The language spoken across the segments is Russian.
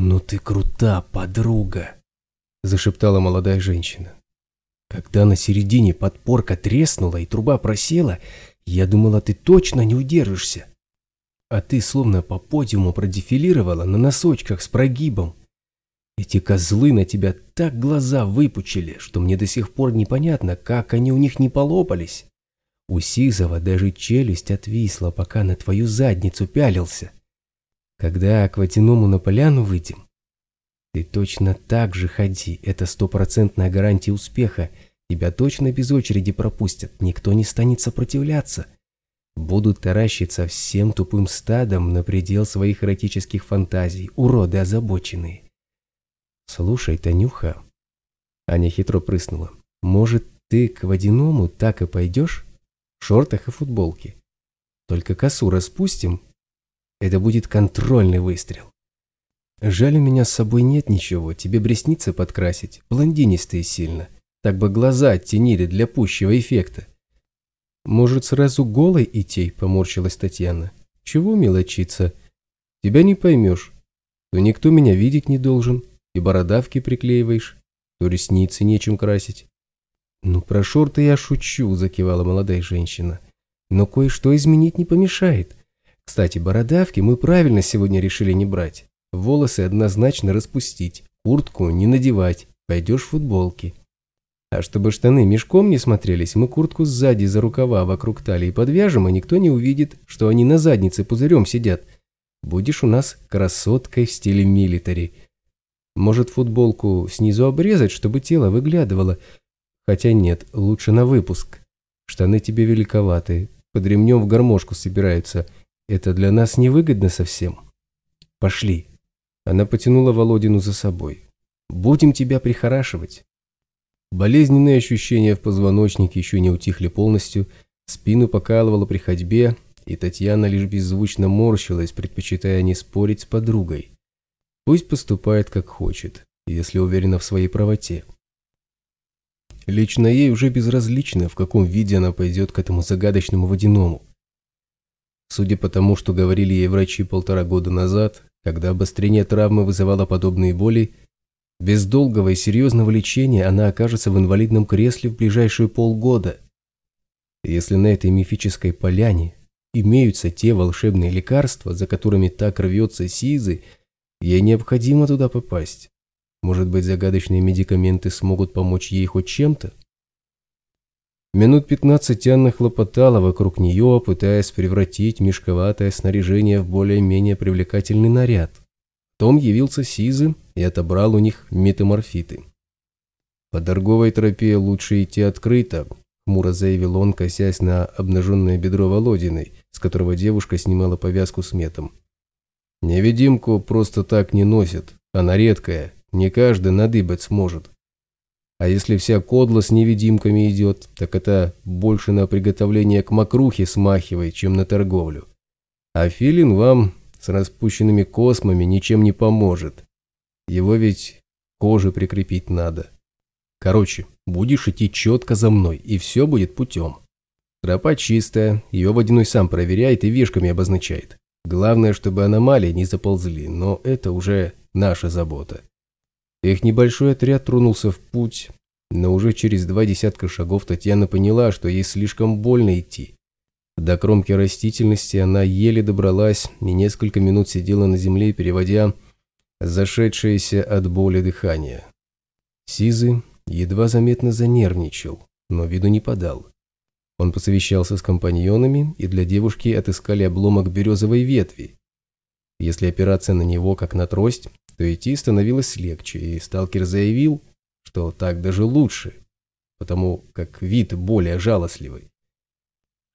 «Ну ты крута, подруга!» – зашептала молодая женщина. Когда на середине подпорка треснула и труба просела, я думала, ты точно не удержишься. А ты словно по подиуму продефилировала на носочках с прогибом. Эти козлы на тебя так глаза выпучили, что мне до сих пор непонятно, как они у них не полопались. У Сизова даже челюсть отвисла, пока на твою задницу пялился. Когда к водяному на поляну выйдем, ты точно так же ходи, это стопроцентная гарантия успеха. Тебя точно без очереди пропустят, никто не станет сопротивляться. Будут таращиться всем тупым стадом на предел своих эротических фантазий, уроды озабоченные. Слушай, Танюха, Аня хитро прыснула, может, ты к водяному так и пойдешь? В шортах и футболке. Только косу распустим. Это будет контрольный выстрел. Жаль, у меня с собой нет ничего, тебе бресницы подкрасить, блондинистые сильно. Так бы глаза оттенили для пущего эффекта. Может, сразу голой идти, поморщилась Татьяна. Чего мелочиться? Тебя не поймешь. То никто меня видеть не должен, и бородавки приклеиваешь, то ресницы нечем красить. Ну, про шорты я шучу, закивала молодая женщина. Но кое-что изменить не помешает. Кстати, бородавки мы правильно сегодня решили не брать. Волосы однозначно распустить, куртку не надевать, пойдешь в футболке. А чтобы штаны мешком не смотрелись, мы куртку сзади за рукава вокруг талии подвяжем, и никто не увидит, что они на заднице пузырем сидят. Будешь у нас красоткой в стиле милитари. Может, футболку снизу обрезать, чтобы тело выглядывало? Хотя нет, лучше на выпуск. Штаны тебе великоваты, под ремнем в гармошку собираются. Это для нас невыгодно совсем. Пошли. Она потянула Володину за собой. «Будем тебя прихорашивать». Болезненные ощущения в позвоночнике еще не утихли полностью, спину покалывало при ходьбе, и Татьяна лишь беззвучно морщилась, предпочитая не спорить с подругой. Пусть поступает как хочет, если уверена в своей правоте. Лично ей уже безразлично, в каком виде она пойдет к этому загадочному водяному. Судя по тому, что говорили ей врачи полтора года назад, когда обострение травмы вызывало подобные боли, без долгого и серьезного лечения она окажется в инвалидном кресле в ближайшие полгода. Если на этой мифической поляне имеются те волшебные лекарства, за которыми так рвется Сизы, ей необходимо туда попасть. Может быть, загадочные медикаменты смогут помочь ей хоть чем-то? Минут пятнадцать Анна хлопотала вокруг нее, пытаясь превратить мешковатое снаряжение в более-менее привлекательный наряд. Том явился Сизы и отобрал у них метаморфиты. «По торговой тропе лучше идти открыто», – хмуро заявил он, косясь на обнаженное бедро Володиной, с которого девушка снимала повязку с метом. «Невидимку просто так не носят, она редкая, не каждый надыбать сможет. А если вся кодла с невидимками идет, так это больше на приготовление к мокрухе смахивает, чем на торговлю. А филин вам с распущенными космами ничем не поможет. Его ведь коже прикрепить надо. Короче, будешь идти четко за мной, и все будет путем. Тропа чистая, ее водяной сам проверяет и вешками обозначает. Главное, чтобы аномалии не заползли, но это уже наша забота. Их небольшой отряд тронулся в путь, но уже через два десятка шагов Татьяна поняла, что ей слишком больно идти. До кромки растительности она еле добралась и несколько минут сидела на земле, переводя зашедшееся от боли дыхание. Сизы едва заметно занервничал, но виду не подал. Он посовещался с компаньонами, и для девушки отыскали обломок березовой ветви. Если опираться на него как на трость, то идти становилось легче, и сталкер заявил, что так даже лучше, потому как вид более жалостливый.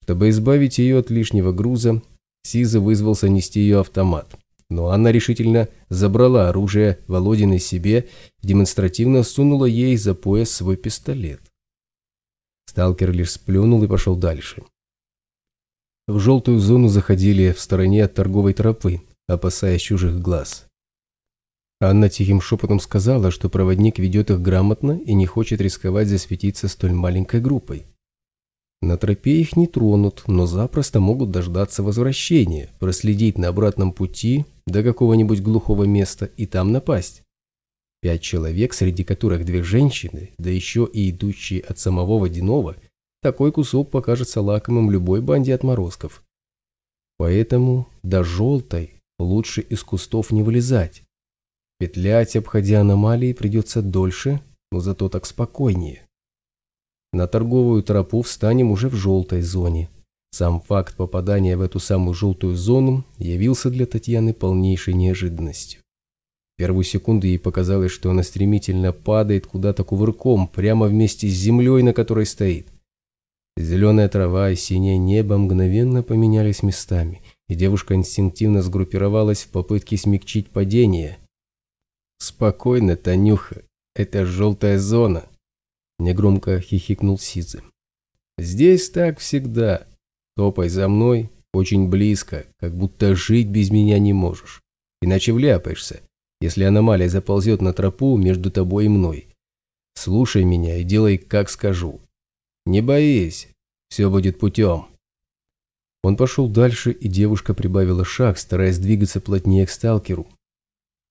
Чтобы избавить ее от лишнего груза, Сиза вызвался нести ее автомат, но она решительно забрала оружие Володиной себе и демонстративно сунула ей за пояс свой пистолет. Сталкер лишь сплюнул и пошел дальше. В желтую зону заходили в стороне от торговой тропы, опасаясь чужих глаз. Анна тихим шепотом сказала, что проводник ведет их грамотно и не хочет рисковать засветиться столь маленькой группой. На тропе их не тронут, но запросто могут дождаться возвращения, проследить на обратном пути до какого-нибудь глухого места и там напасть. Пять человек, среди которых две женщины, да еще и идущие от самого водяного, такой кусок покажется лакомым любой банде отморозков. Поэтому до желтой лучше из кустов не вылезать. Петлять, обходя аномалии, придется дольше, но зато так спокойнее. На торговую тропу встанем уже в желтой зоне. Сам факт попадания в эту самую желтую зону явился для Татьяны полнейшей неожиданностью. Первую секунду ей показалось, что она стремительно падает куда-то кувырком, прямо вместе с землей, на которой стоит. Зеленая трава и синее небо мгновенно поменялись местами, и девушка инстинктивно сгруппировалась в попытке смягчить падение. «Спокойно, Танюха, это желтая зона», – негромко хихикнул Сизы. «Здесь так всегда. Топай за мной, очень близко, как будто жить без меня не можешь. Иначе вляпаешься, если аномалия заползет на тропу между тобой и мной. Слушай меня и делай, как скажу. Не боись, все будет путем. Он пошел дальше, и девушка прибавила шаг, стараясь двигаться плотнее к сталкеру,